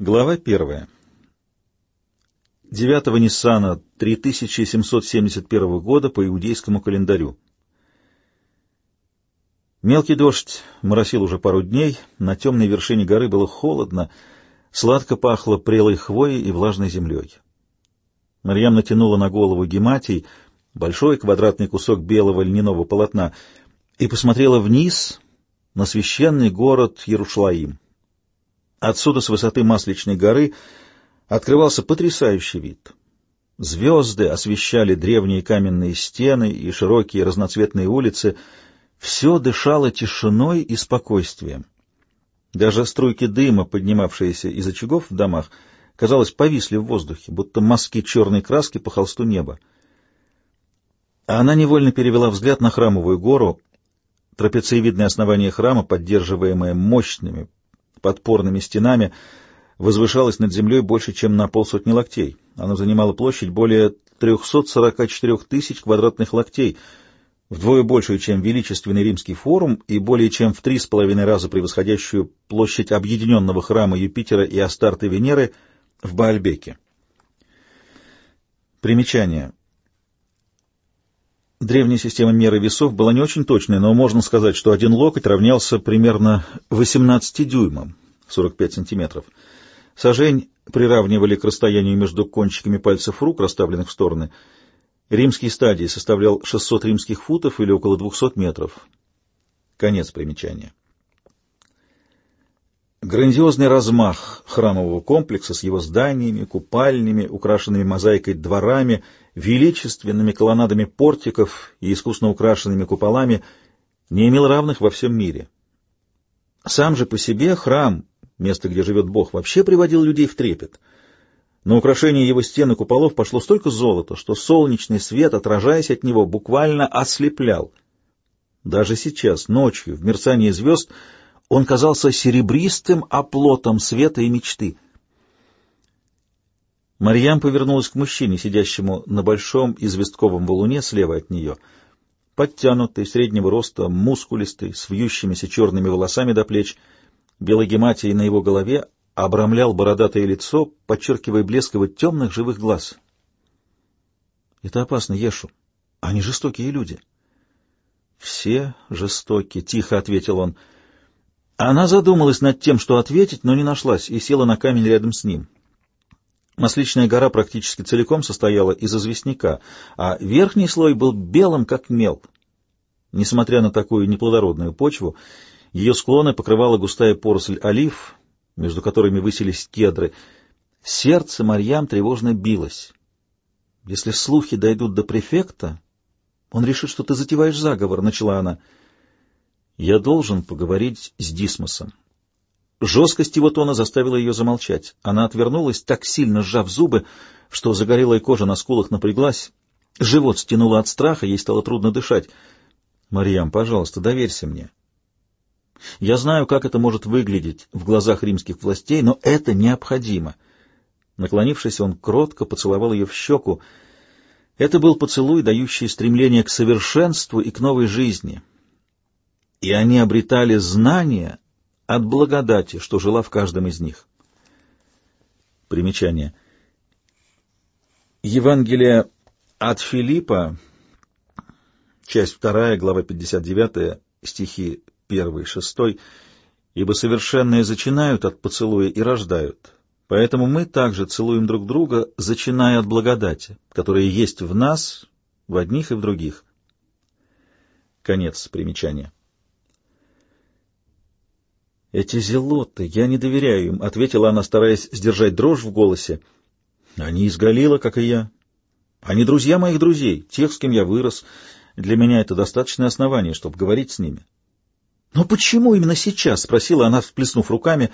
Глава первая. 9 Ниссана 3771 года по иудейскому календарю. Мелкий дождь моросил уже пару дней, на темной вершине горы было холодно, сладко пахло прелой хвоей и влажной землей. Марьям натянула на голову гематий, большой квадратный кусок белого льняного полотна, и посмотрела вниз на священный город Иерушалаим. Отсюда, с высоты Масличной горы, открывался потрясающий вид. Звезды освещали древние каменные стены и широкие разноцветные улицы. Все дышало тишиной и спокойствием. Даже струйки дыма, поднимавшиеся из очагов в домах, казалось, повисли в воздухе, будто мазки черной краски по холсту неба. А она невольно перевела взгляд на храмовую гору, трапециевидное основание храма, поддерживаемое мощными, подпорными стенами, возвышалась над землей больше, чем на полсотни локтей. Она занимала площадь более 344 тысяч квадратных локтей, вдвое большую, чем величественный римский форум и более чем в три с половиной раза превосходящую площадь объединенного храма Юпитера и Астарты Венеры в Баальбеке. Примечание. Древняя система меры весов была не очень точной, но можно сказать, что один локоть равнялся примерно 18 дюймам, 45 сантиметров. Сажень приравнивали к расстоянию между кончиками пальцев рук, расставленных в стороны. Римский стадий составлял 600 римских футов или около 200 метров. Конец примечания. Грандиозный размах храмового комплекса с его зданиями, купальнями, украшенными мозаикой дворами, величественными колоннадами портиков и искусно украшенными куполами не имел равных во всем мире. Сам же по себе храм, место, где живет Бог, вообще приводил людей в трепет. На украшение его стен и куполов пошло столько золота, что солнечный свет, отражаясь от него, буквально ослеплял. Даже сейчас, ночью, в мерцании звезд, он казался серебристым оплотом света и мечты. Марьям повернулась к мужчине, сидящему на большом известковом валуне слева от нее. Подтянутый, среднего роста, мускулистый, с вьющимися черными волосами до плеч, белогематий на его голове обрамлял бородатое лицо, подчеркивая блеск его темных живых глаз. — Это опасно, Ешу. Они жестокие люди. — Все жестоки, — тихо ответил он. — она задумалась над тем, что ответить, но не нашлась, и села на камень рядом с ним. Масличная гора практически целиком состояла из известняка, а верхний слой был белым, как мел. Несмотря на такую неплодородную почву, ее склоны покрывала густая поросль олив, между которыми высились кедры. Сердце Марьям тревожно билось. «Если слухи дойдут до префекта, он решит, что ты затеваешь заговор», — начала она. Я должен поговорить с Дисмосом. Жесткость его тона заставила ее замолчать. Она отвернулась, так сильно сжав зубы, что загорелая кожа на скулах напряглась. Живот стянуло от страха, ей стало трудно дышать. «Марьям, пожалуйста, доверься мне. Я знаю, как это может выглядеть в глазах римских властей, но это необходимо». Наклонившись, он кротко поцеловал ее в щеку. Это был поцелуй, дающий стремление к совершенству и к новой жизни, и они обретали знания от благодати, что жила в каждом из них. Примечание. Евангелие от Филиппа, часть 2, глава 59, стихи 1 6, «Ибо совершенные зачинают от поцелуя и рождают. Поэтому мы также целуем друг друга, зачиная от благодати, которая есть в нас, в одних и в других». Конец примечания. «Эти зелоты, я не доверяю им», — ответила она, стараясь сдержать дрожь в голосе. «Они из Галила, как и я. Они друзья моих друзей, тех, с кем я вырос. Для меня это достаточное основание, чтобы говорить с ними». «Но почему именно сейчас?» — спросила она, всплеснув руками.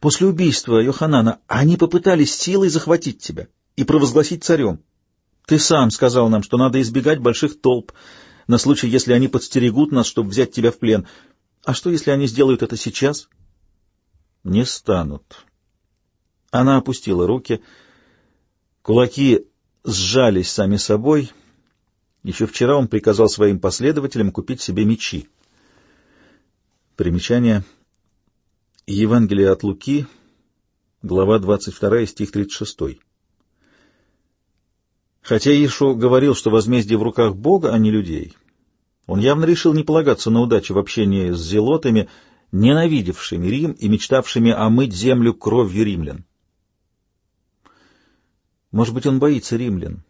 «После убийства Йоханана они попытались силой захватить тебя и провозгласить царем. Ты сам сказал нам, что надо избегать больших толп на случай, если они подстерегут нас, чтобы взять тебя в плен». А что, если они сделают это сейчас? Не станут. Она опустила руки. Кулаки сжались сами собой. Еще вчера он приказал своим последователям купить себе мечи. Примечание. Евангелие от Луки, Глава 22, стих 36. Хотя Ишу говорил, что возмездие в руках Бога, а не людей, он явно решил не полагаться на удачу в общении с зелотами, ненавидевшими Рим и мечтавшими омыть землю кровью римлян. Может быть, он боится римлян,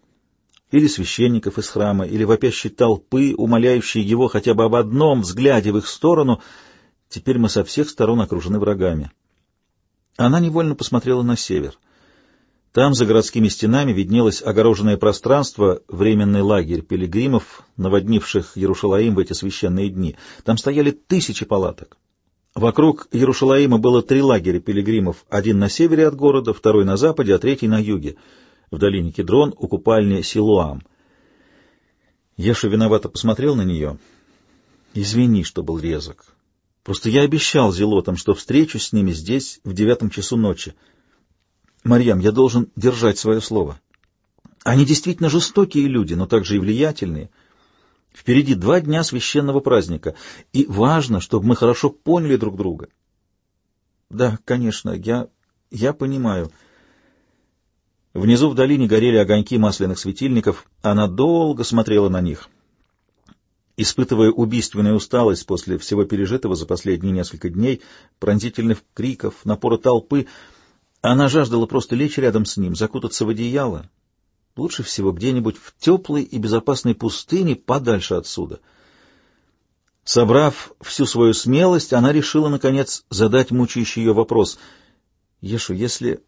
или священников из храма, или вопящей толпы, умоляющей его хотя бы об одном взгляде в их сторону. Теперь мы со всех сторон окружены врагами. Она невольно посмотрела на север. Там, за городскими стенами, виднелось огороженное пространство, временный лагерь пилигримов, наводнивших Ярушалаим в эти священные дни. Там стояли тысячи палаток. Вокруг Ярушалаима было три лагеря пилигримов, один на севере от города, второй на западе, а третий на юге — в долине Кедрон у купальни Силуам. Еша виновато посмотрел на нее. «Извини, что был резок. Просто я обещал зелотам, что встречусь с ними здесь в девятом часу ночи. Марьям, я должен держать свое слово. Они действительно жестокие люди, но также и влиятельные. Впереди два дня священного праздника, и важно, чтобы мы хорошо поняли друг друга». «Да, конечно, я... я понимаю». Внизу в долине горели огоньки масляных светильников, она долго смотрела на них. Испытывая убийственную усталость после всего пережитого за последние несколько дней, пронзительных криков, напора толпы, она жаждала просто лечь рядом с ним, закутаться в одеяло, лучше всего где-нибудь в теплой и безопасной пустыне подальше отсюда. Собрав всю свою смелость, она решила, наконец, задать мучающий ее вопрос. «Ешу, если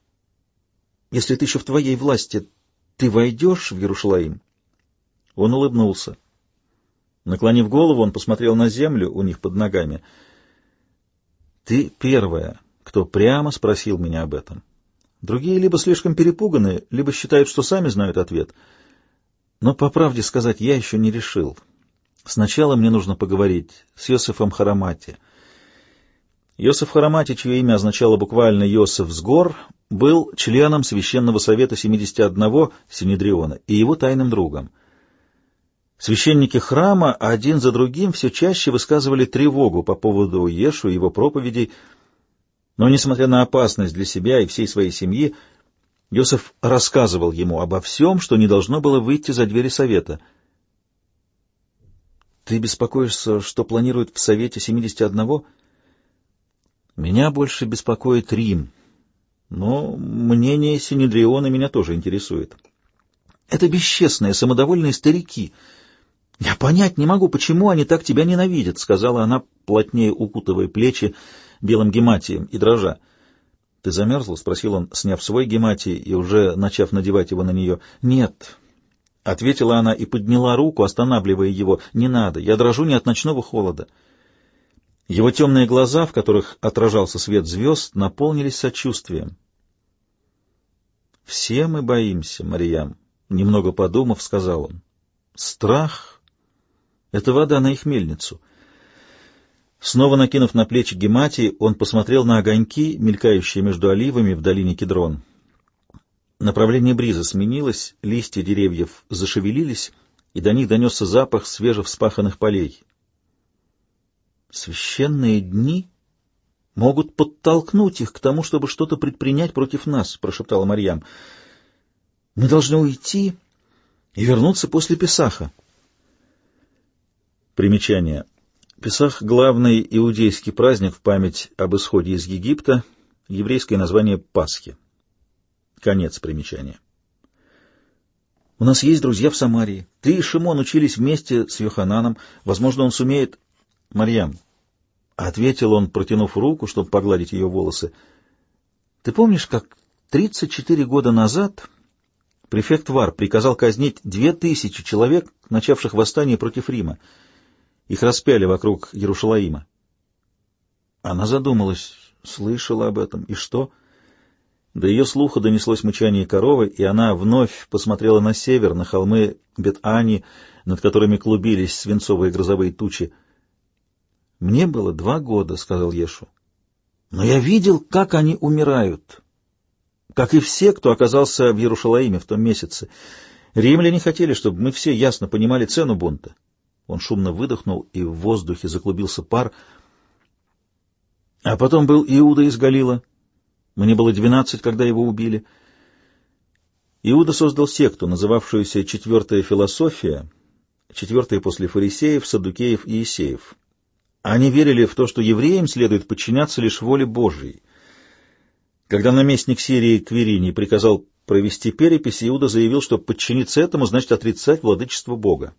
если это еще в твоей власти, ты войдешь в Иерушалаим?» Он улыбнулся. Наклонив голову, он посмотрел на землю у них под ногами. «Ты первая, кто прямо спросил меня об этом. Другие либо слишком перепуганы, либо считают, что сами знают ответ. Но, по правде сказать, я еще не решил. Сначала мне нужно поговорить с Йосифом Харамати». Йосиф Харамати, чье имя означало буквально «Йосиф с гор», был членом Священного Совета 71 Синедриона и его тайным другом. Священники храма один за другим все чаще высказывали тревогу по поводу Ешу и его проповедей, но, несмотря на опасность для себя и всей своей семьи, Йосиф рассказывал ему обо всем, что не должно было выйти за двери Совета. «Ты беспокоишься, что планируют в Совете 71-го?» «Меня больше беспокоит Рим», но мнение Синедриона меня тоже интересует. Это бесчестные, самодовольные старики. Я понять не могу, почему они так тебя ненавидят, — сказала она, плотнее укутывая плечи белым гематием и дрожа. — Ты замерзла? — спросил он, сняв свой гематий и уже начав надевать его на нее. — Нет. — ответила она и подняла руку, останавливая его. — Не надо, я дрожу не от ночного холода. Его темные глаза, в которых отражался свет звезд, наполнились сочувствием. «Все мы боимся, Марьям», — немного подумав, сказал он. «Страх — это вода на их мельницу». Снова накинув на плечи гематии, он посмотрел на огоньки, мелькающие между оливами в долине Кедрон. Направление бриза сменилось, листья деревьев зашевелились, и до них донесся запах свежевспаханных полей. «Священные дни?» могут подтолкнуть их к тому, чтобы что-то предпринять против нас, — прошептала Марьям. — Мы должны уйти и вернуться после Песаха. Примечание. Песах — главный иудейский праздник в память об исходе из Египта, еврейское название Пасхи. Конец примечания. У нас есть друзья в Самарии. Ты и Шимон учились вместе с Йохананом. Возможно, он сумеет... Марьям, — ответил он, протянув руку, чтобы погладить ее волосы. — Ты помнишь, как 34 года назад префект Вар приказал казнить две тысячи человек, начавших восстание против Рима? Их распяли вокруг Ярушалаима. Она задумалась, слышала об этом, и что? До ее слуха донеслось мычание коровы, и она вновь посмотрела на север, на холмы Бет-Ани, над которыми клубились свинцовые грозовые тучи. «Мне было два года», — сказал Ешу. «Но я видел, как они умирают, как и все, кто оказался в Иерушалаиме в том месяце. Римляне хотели, чтобы мы все ясно понимали цену бунта». Он шумно выдохнул, и в воздухе заклубился пар. А потом был Иуда из Галила. Мне было двенадцать, когда его убили. Иуда создал секту, называвшуюся «Четвертая философия», четвертая после фарисеев, саддукеев и есеев. Они верили в то, что евреям следует подчиняться лишь воле Божией. Когда наместник Сирии Кверини приказал провести перепись, Иуда заявил, что подчиниться этому значит отрицать владычество Бога.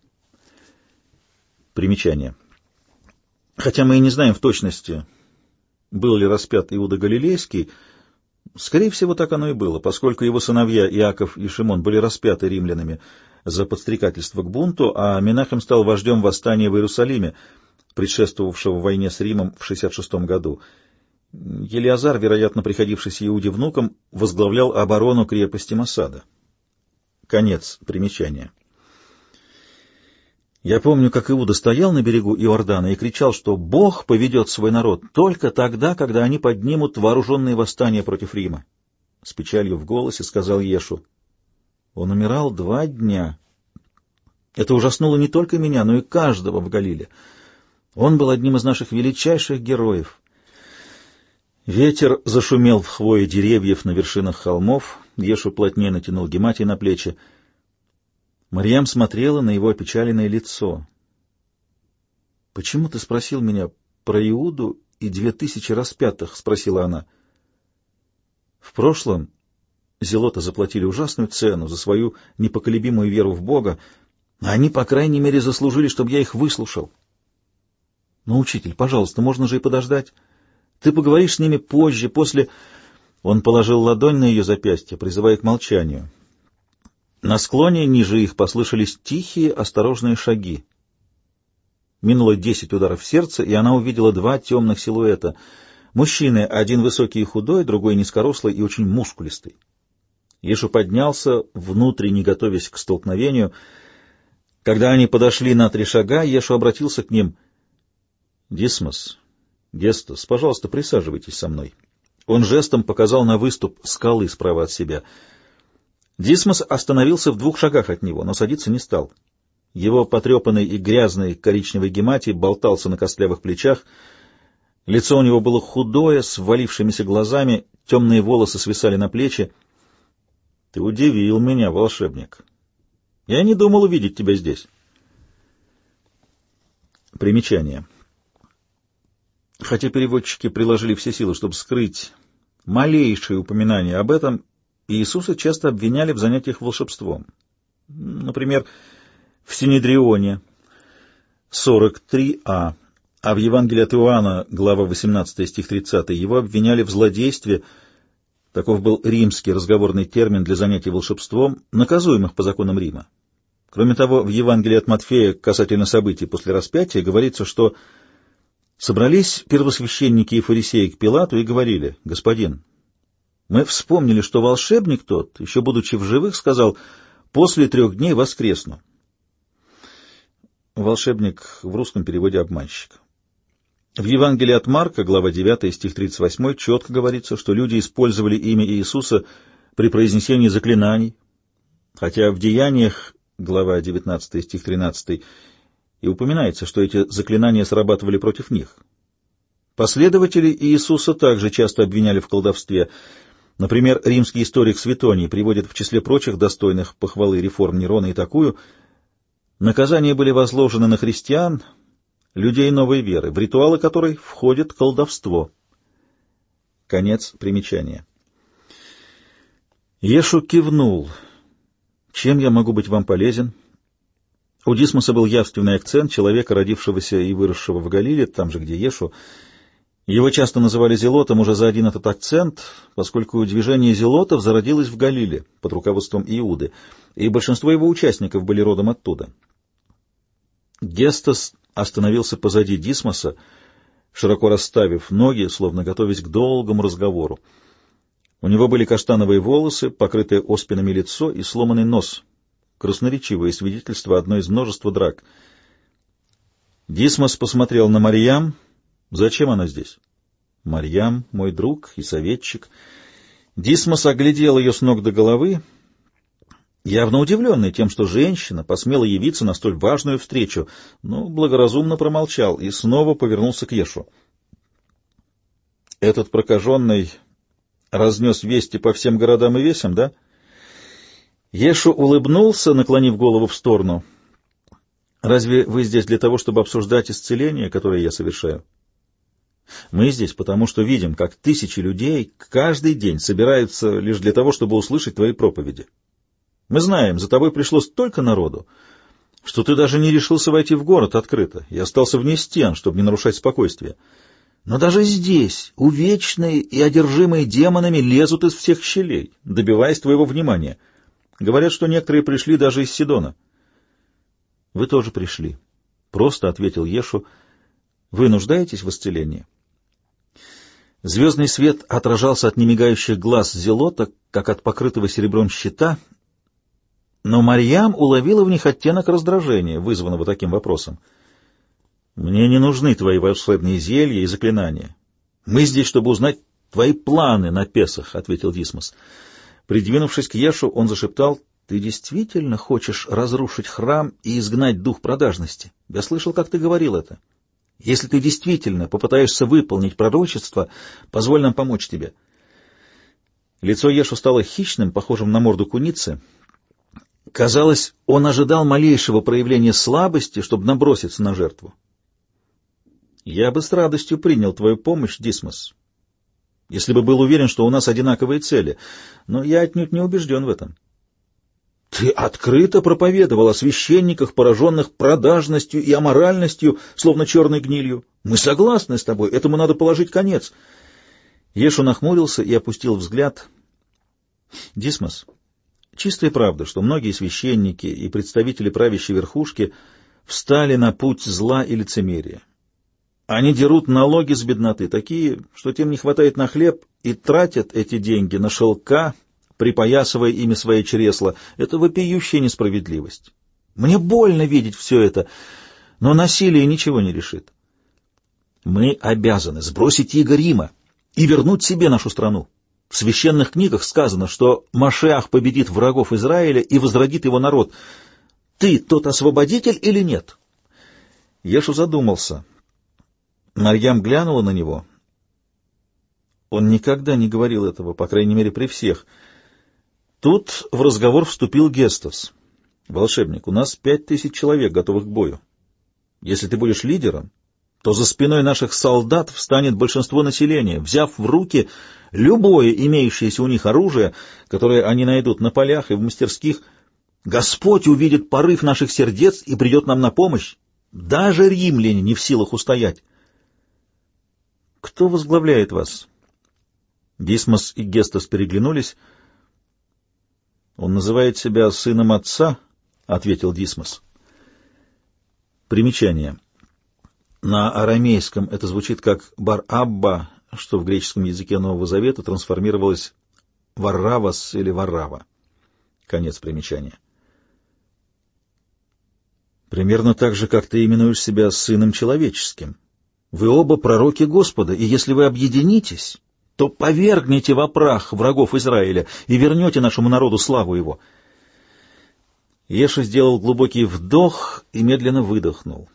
Примечание. Хотя мы и не знаем в точности, был ли распят Иуда Галилейский, скорее всего, так оно и было, поскольку его сыновья Иаков и Шимон были распяты римлянами за подстрекательство к бунту, а Менахем стал вождем восстания в Иерусалиме, предшествовавшего войне с Римом в 66 году. Елиазар, вероятно, приходившийся Иуде внуком, возглавлял оборону крепости Масада. Конец примечания. Я помню, как Иуда стоял на берегу Иордана и кричал, что Бог поведет свой народ только тогда, когда они поднимут вооруженные восстания против Рима. С печалью в голосе сказал Ешу. Он умирал два дня. Это ужаснуло не только меня, но и каждого в Галиле. Он был одним из наших величайших героев. Ветер зашумел в хвое деревьев на вершинах холмов, Ешу плотнее натянул гематий на плечи. Марьям смотрела на его опечаленное лицо. — Почему ты спросил меня про Иуду и две тысячи распятых? — спросила она. — В прошлом зелоты заплатили ужасную цену за свою непоколебимую веру в Бога, а они, по крайней мере, заслужили, чтобы я их выслушал. — ну, учитель, пожалуйста, можно же и подождать. Ты поговоришь с ними позже, после... Он положил ладонь на ее запястье, призывая к молчанию. На склоне ниже их послышались тихие, осторожные шаги. Минуло десять ударов в сердце, и она увидела два темных силуэта. Мужчины, один высокий и худой, другой низкорослый и очень мускулистый. Ешу поднялся, внутренне готовясь к столкновению. Когда они подошли на три шага, Ешу обратился к ним. Дисмос, Гестас, пожалуйста, присаживайтесь со мной. Он жестом показал на выступ скалы справа от себя. Дисмос остановился в двух шагах от него, но садиться не стал. Его потрепанный и грязный коричневый гематий болтался на костлявых плечах. Лицо у него было худое, с валившимися глазами, темные волосы свисали на плечи. — Ты удивил меня, волшебник. Я не думал увидеть тебя здесь. Примечание. Хотя переводчики приложили все силы, чтобы скрыть малейшее упоминание об этом, Иисуса часто обвиняли в занятиях волшебством. Например, в Синедрионе 43а, а в Евангелии от Иоанна, глава 18, стих 30, его обвиняли в злодействе, таков был римский разговорный термин для занятий волшебством, наказуемых по законам Рима. Кроме того, в Евангелии от Матфея касательно событий после распятия говорится, что Собрались первосвященники и фарисеи к Пилату и говорили, «Господин, мы вспомнили, что волшебник тот, еще будучи в живых, сказал, после трех дней воскресну». Волшебник в русском переводе обманщик. В Евангелии от Марка, глава 9, стих 38, четко говорится, что люди использовали имя Иисуса при произнесении заклинаний, хотя в Деяниях, глава 19, стих 13, и упоминается, что эти заклинания срабатывали против них. Последователи Иисуса также часто обвиняли в колдовстве. Например, римский историк Светоний приводит в числе прочих достойных похвалы реформ Нерона и такую «Наказания были возложены на христиан, людей новой веры, в ритуалы которой входит колдовство». Конец примечания. Ешу кивнул. «Чем я могу быть вам полезен?» У Дисмоса был явственный акцент человека, родившегося и выросшего в Галиле, там же, где Ешу. Его часто называли зелотом уже за один этот акцент, поскольку движение зелотов зародилось в Галиле под руководством Иуды, и большинство его участников были родом оттуда. Гестас остановился позади Дисмоса, широко расставив ноги, словно готовясь к долгому разговору. У него были каштановые волосы, покрытое оспинами лицо и сломанный нос — красноречивое свидетельство одной из множества драк. Дисмос посмотрел на Марьям. Зачем она здесь? Марьям, мой друг и советчик. Дисмос оглядел ее с ног до головы, явно удивленный тем, что женщина посмела явиться на столь важную встречу, но благоразумно промолчал и снова повернулся к Ешу. Этот прокаженный разнес вести по всем городам и весям, да? Ешу улыбнулся, наклонив голову в сторону. Разве вы здесь для того, чтобы обсуждать исцеление, которое я совершаю? Мы здесь потому, что видим, как тысячи людей каждый день собираются лишь для того, чтобы услышать твои проповеди. Мы знаем, за тобой пришло столько народу, что ты даже не решился войти в город открыто и остался вне стен, чтобы не нарушать спокойствие. Но даже здесь увечные и одержимые демонами лезут из всех щелей, добиваясь твоего внимания. Говорят, что некоторые пришли даже из Сидона. — Вы тоже пришли, — просто ответил Ешу. — Вы нуждаетесь в исцелении? Звездный свет отражался от немигающих глаз Зелота, как от покрытого серебром щита, но Марьям уловила в них оттенок раздражения, вызванного таким вопросом. «Мне не нужны твои волшебные зелья и заклинания. Мы здесь, чтобы узнать твои планы на Песах», — ответил Дисмос. Придвинувшись к Ешу, он зашептал, «Ты действительно хочешь разрушить храм и изгнать дух продажности? Я слышал, как ты говорил это». Если ты действительно попытаешься выполнить пророчество, позволь нам помочь тебе. Лицо Ешу стало хищным, похожим на морду куницы. Казалось, он ожидал малейшего проявления слабости, чтобы наброситься на жертву. Я бы с радостью принял твою помощь, Дисмос, если бы был уверен, что у нас одинаковые цели, но я отнюдь не убежден в этом. Ты открыто проповедовал о священниках, пораженных продажностью и аморальностью, словно черной гнилью. Мы согласны с тобой, этому надо положить конец. Ешу нахмурился и опустил взгляд. Дисмос, чистая правда, что многие священники и представители правящей верхушки встали на путь зла и лицемерия. Они дерут налоги с бедноты, такие, что тем не хватает на хлеб, и тратят эти деньги на шелка, припоясывая ими свои чресла. Это вопиющая несправедливость. Мне больно видеть все это, но насилие ничего не решит. Мы обязаны сбросить иго Рима и вернуть себе нашу страну. В священных книгах сказано, что Машеах победит врагов Израиля и возродит его народ. Ты тот освободитель или нет? Ешу задумался. Марьям глянула на него. Он никогда не говорил этого, по крайней мере, при всех — Тут в разговор вступил Гестос. «Волшебник, у нас пять тысяч человек, готовых к бою. Если ты будешь лидером, то за спиной наших солдат встанет большинство населения, взяв в руки любое имеющееся у них оружие, которое они найдут на полях и в мастерских. Господь увидит порыв наших сердец и придет нам на помощь. Даже римляне не в силах устоять. Кто возглавляет вас? Дисмос и Гестос переглянулись — он называет себя сыном отца, — ответил Дисмос. Примечание. На арамейском это звучит как «бар-абба», что в греческом языке Нового Завета трансформировалось «варравас» или «варрава». Конец примечания. Примерно так же, как ты именуешь себя сыном человеческим. Вы оба пророки Господа, и если вы объединитесь, то повергните во прах врагов Израиля и вернете нашему народу славу его». Еша сделал глубокий вдох и медленно выдохнул.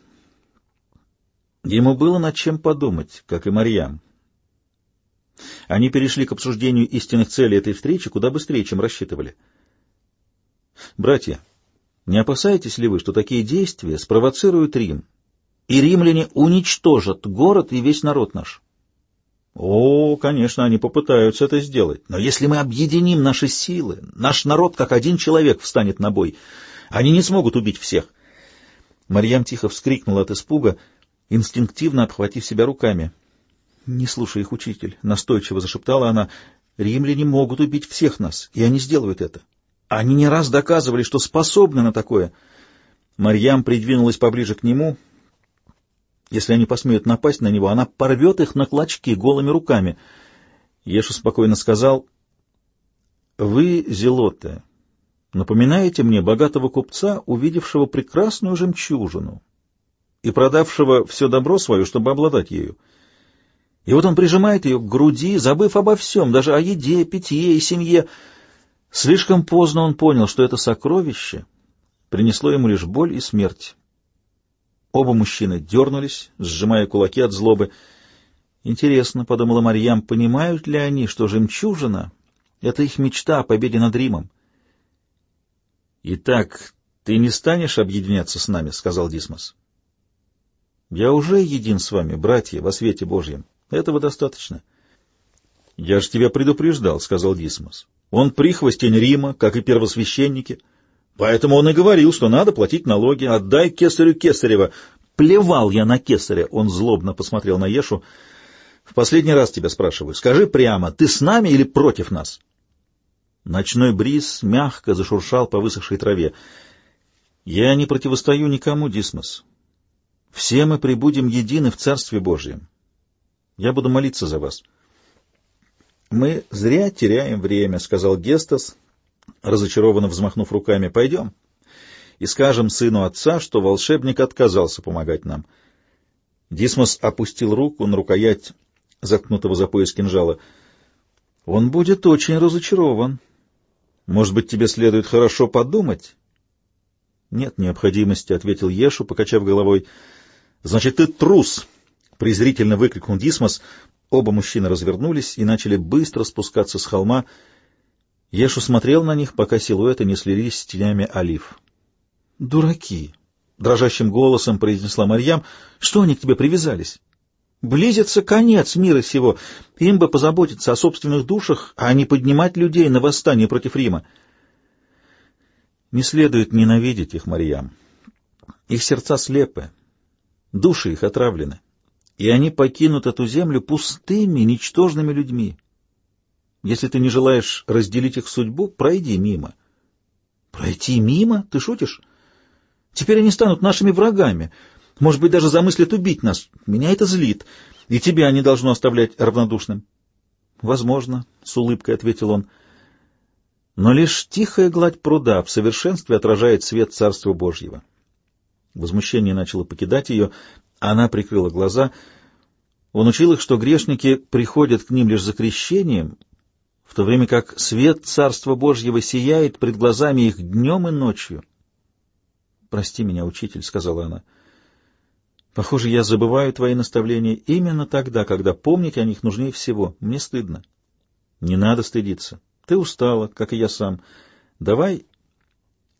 Ему было над чем подумать, как и Марьям. Они перешли к обсуждению истинных целей этой встречи куда быстрее, чем рассчитывали. «Братья, не опасаетесь ли вы, что такие действия спровоцируют Рим, и римляне уничтожат город и весь народ наш?» О, конечно, они попытаются это сделать. Но если мы объединим наши силы, наш народ как один человек встанет на бой. Они не смогут убить всех. Марьям тихо вскрикнула от испуга, инстинктивно обхватив себя руками. — Не слушай их, учитель, — настойчиво зашептала она. — Римляне могут убить всех нас, и они сделают это. Они не раз доказывали, что способны на такое. Марьям придвинулась поближе к нему — если они посмеют напасть на него, она порвет их на клочки голыми руками. Ешу спокойно сказал, «Вы, Зелоте, напоминаете мне богатого купца, увидевшего прекрасную жемчужину и продавшего все добро свое, чтобы обладать ею. И вот он прижимает ее к груди, забыв обо всем, даже о еде, питье и семье. Слишком поздно он понял, что это сокровище принесло ему лишь боль и смерть. Оба мужчины дернулись, сжимая кулаки от злобы. Интересно, — подумала Марьям, — понимают ли они, что жемчужина — это их мечта о победе над Римом? — Итак, ты не станешь объединяться с нами, — сказал Дисмос. — Я уже един с вами, братья, во свете Божьем. Этого достаточно. — Я же тебя предупреждал, — сказал Дисмос. — Он прихвостень Рима, как и первосвященники. Поэтому он и говорил, что надо платить налоги. Отдай кесарю кесарева. Плевал я на кесаря, — он злобно посмотрел на Ешу. — в последний раз тебя спрашиваю. Скажи прямо, ты с нами или против нас? Ночной бриз мягко зашуршал по высохшей траве. Я не противостою никому, Дисмос. Все мы прибудем едины в Царстве Божьем. Я буду молиться за вас. Мы зря теряем время, — сказал Гестас, разочарованно взмахнув руками. Пойдем и скажем сыну отца, что волшебник отказался помогать нам. Дисмос опустил руку на рукоять заткнутого за пояс кинжала. «Он будет очень разочарован. Может быть, тебе следует хорошо подумать?» «Нет необходимости», — ответил Ешу, покачав головой. «Значит, ты трус!» — презрительно выкрикнул Дисмос. Оба мужчины развернулись и начали быстро спускаться с холма. Ешу смотрел на них, пока силуэты не слились с тенями олив. «Дураки!» — дрожащим голосом произнесла Марьям. «Что они к тебе привязались?» Близится конец мира сего. Им бы позаботиться о собственных душах, а не поднимать людей на восстание против Рима. Не следует ненавидеть их, Марьям. Их сердца слепы, души их отравлены, и они покинут эту землю пустыми, ничтожными людьми. Если ты не желаешь разделить их судьбу, пройди мимо. Пройти мимо? Ты шутишь? Теперь они станут нашими врагами — может быть, даже замыслят убить нас. Меня это злит, и тебя не должно оставлять равнодушным. — Возможно, — с улыбкой ответил он. Но лишь тихая гладь пруда в совершенстве отражает свет Царства Божьего. Возмущение начало покидать ее, она прикрыла глаза. Он учил их, что грешники приходят к ним лишь за крещением, в то время как свет Царства Божьего сияет пред глазами их днем и ночью. — Прости меня, учитель, — сказала она. — Похоже, я забываю твои наставления именно тогда, когда помнить о них нужнее всего. Мне стыдно. Не надо стыдиться. Ты устала, как и я сам. Давай...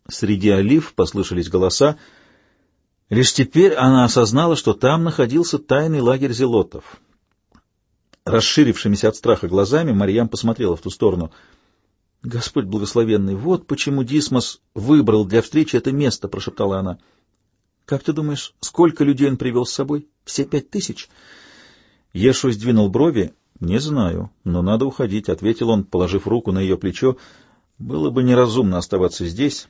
Среди олив послышались голоса. Лишь теперь она осознала, что там находился тайный лагерь зелотов. Расширившимися от страха глазами Марьям посмотрела в ту сторону. «Господь благословенный, вот почему Дисмос выбрал для встречи это место», — прошептала она. Как ты думаешь, сколько людей он привел с собой? Все пять тысяч? Ешу сдвинул брови. Не знаю, но надо уходить, — ответил он, положив руку на ее плечо. Было бы неразумно оставаться здесь.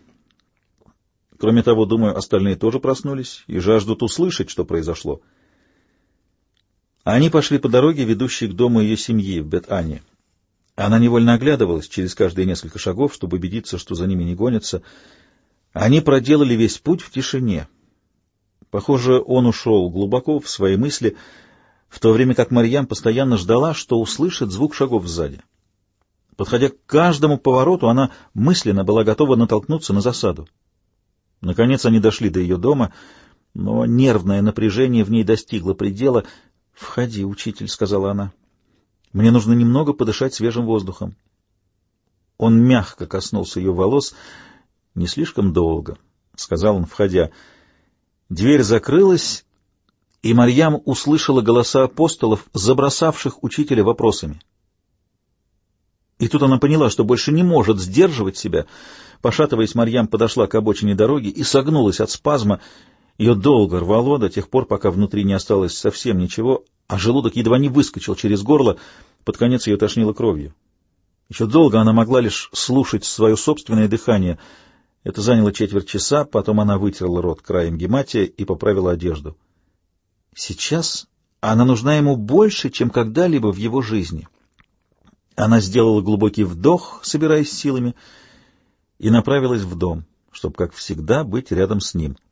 Кроме того, думаю, остальные тоже проснулись и жаждут услышать, что произошло. Они пошли по дороге, ведущей к дому ее семьи в Бет-Ане. Она невольно оглядывалась через каждые несколько шагов, чтобы убедиться, что за ними не гонятся. Они проделали весь путь в тишине. Похоже, он ушел глубоко в свои мысли, в то время как Марьям постоянно ждала, что услышит звук шагов сзади. Подходя к каждому повороту, она мысленно была готова натолкнуться на засаду. Наконец они дошли до ее дома, но нервное напряжение в ней достигло предела. «Входи, учитель», — сказала она. «Мне нужно немного подышать свежим воздухом». Он мягко коснулся ее волос. «Не слишком долго», — сказал он, входя. Дверь закрылась, и Марьям услышала голоса апостолов, забросавших учителя вопросами. И тут она поняла, что больше не может сдерживать себя. Пошатываясь, Марьям подошла к обочине дороги и согнулась от спазма. Ее долго рвало до тех пор, пока внутри не осталось совсем ничего, а желудок едва не выскочил через горло, под конец ее тошнило кровью. Еще долго она могла лишь слушать свое собственное дыхание — это заняло четверть часа, потом она вытерла рот краем гематия и поправила одежду. Сейчас она нужна ему больше, чем когда-либо в его жизни. Она сделала глубокий вдох, собираясь силами, и направилась в дом, чтобы, как всегда, быть рядом с ним —